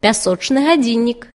пясочный гадзіннік